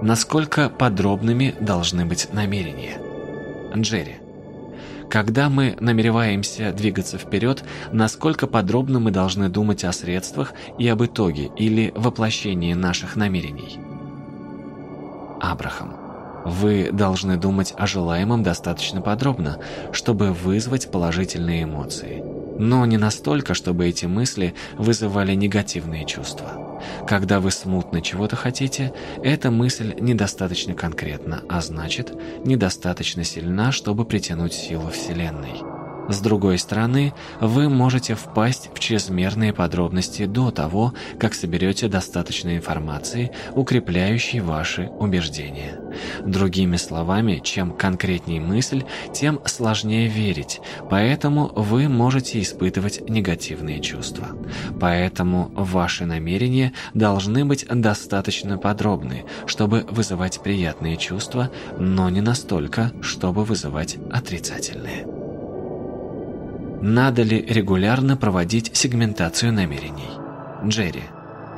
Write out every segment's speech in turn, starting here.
Насколько подробными должны быть намерения? Джерри. Когда мы намереваемся двигаться вперед, насколько подробно мы должны думать о средствах и об итоге или воплощении наших намерений? Абрахам. Вы должны думать о желаемом достаточно подробно, чтобы вызвать положительные эмоции. Но не настолько, чтобы эти мысли вызывали негативные чувства. Когда вы смутно чего-то хотите, эта мысль недостаточно конкретна, а значит, недостаточно сильна, чтобы притянуть силу Вселенной. С другой стороны, вы можете впасть в чрезмерные подробности до того, как соберете достаточно информации, укрепляющей ваши убеждения. Другими словами, чем конкретнее мысль, тем сложнее верить, поэтому вы можете испытывать негативные чувства. Поэтому ваши намерения должны быть достаточно подробны, чтобы вызывать приятные чувства, но не настолько, чтобы вызывать отрицательные. Надо ли регулярно проводить сегментацию намерений? Джерри.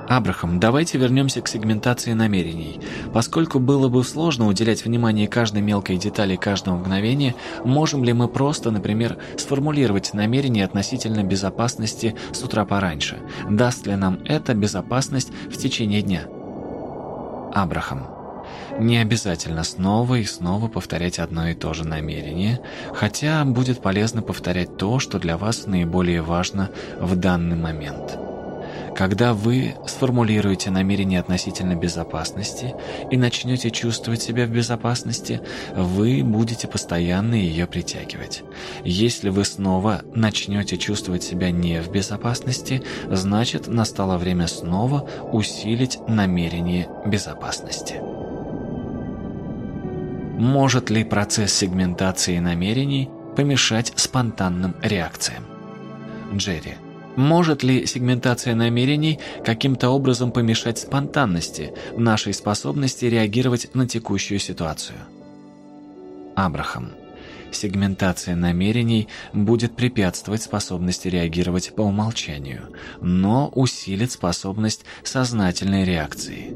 Абрахам, давайте вернемся к сегментации намерений. Поскольку было бы сложно уделять внимание каждой мелкой детали каждого мгновения, можем ли мы просто, например, сформулировать намерение относительно безопасности с утра пораньше? Даст ли нам это безопасность в течение дня? Абрахам. Не обязательно снова и снова повторять одно и то же намерение, хотя будет полезно повторять то, что для вас наиболее важно в данный момент. Когда вы сформулируете намерение относительно безопасности и начнете чувствовать себя в безопасности, вы будете постоянно ее притягивать. Если вы снова начнете чувствовать себя не в безопасности, значит настало время снова усилить намерение безопасности. Может ли процесс сегментации намерений помешать спонтанным реакциям? Джерри. Может ли сегментация намерений каким-то образом помешать спонтанности, нашей способности реагировать на текущую ситуацию? Абрахам. Сегментация намерений будет препятствовать способности реагировать по умолчанию, но усилит способность сознательной реакции.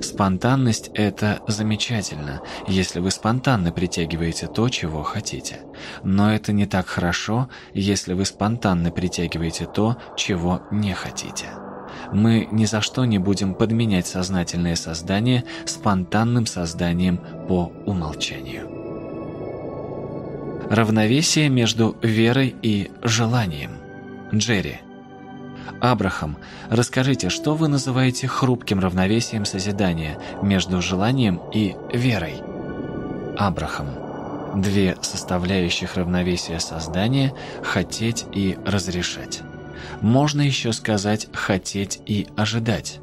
Спонтанность – это замечательно, если вы спонтанно притягиваете то, чего хотите. Но это не так хорошо, если вы спонтанно притягиваете то, чего не хотите. Мы ни за что не будем подменять сознательное создание спонтанным созданием по умолчанию. Равновесие между верой и желанием. Джерри. Абрахам, расскажите, что вы называете хрупким равновесием созидания между желанием и верой? Абрахам. Две составляющих равновесия создания – хотеть и разрешать. Можно еще сказать «хотеть и ожидать».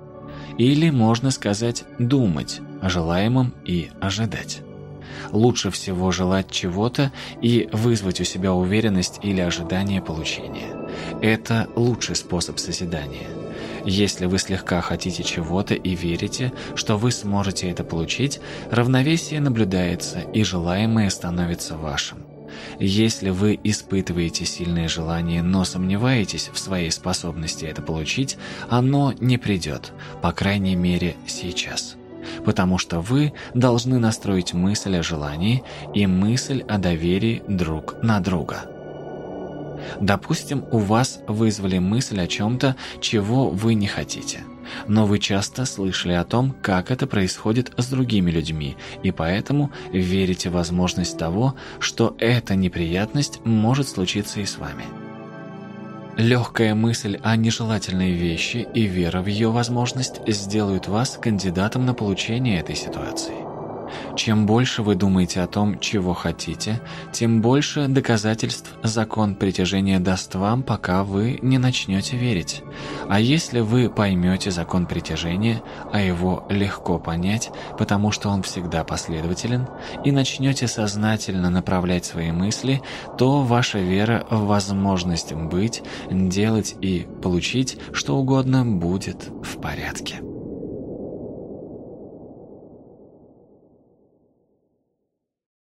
Или можно сказать «думать» о желаемом и ожидать. Лучше всего желать чего-то и вызвать у себя уверенность или ожидание получения. Это лучший способ созидания. Если вы слегка хотите чего-то и верите, что вы сможете это получить, равновесие наблюдается и желаемое становится вашим. Если вы испытываете сильное желание, но сомневаетесь в своей способности это получить, оно не придет, по крайней мере сейчас потому что вы должны настроить мысль о желании и мысль о доверии друг на друга. Допустим, у вас вызвали мысль о чем-то, чего вы не хотите. Но вы часто слышали о том, как это происходит с другими людьми, и поэтому верите в возможность того, что эта неприятность может случиться и с вами. Легкая мысль о нежелательной вещи и вера в ее возможность сделают вас кандидатом на получение этой ситуации. Чем больше вы думаете о том, чего хотите, тем больше доказательств закон притяжения даст вам, пока вы не начнете верить. А если вы поймете закон притяжения, а его легко понять, потому что он всегда последователен, и начнете сознательно направлять свои мысли, то ваша вера в возможность быть, делать и получить что угодно будет в порядке.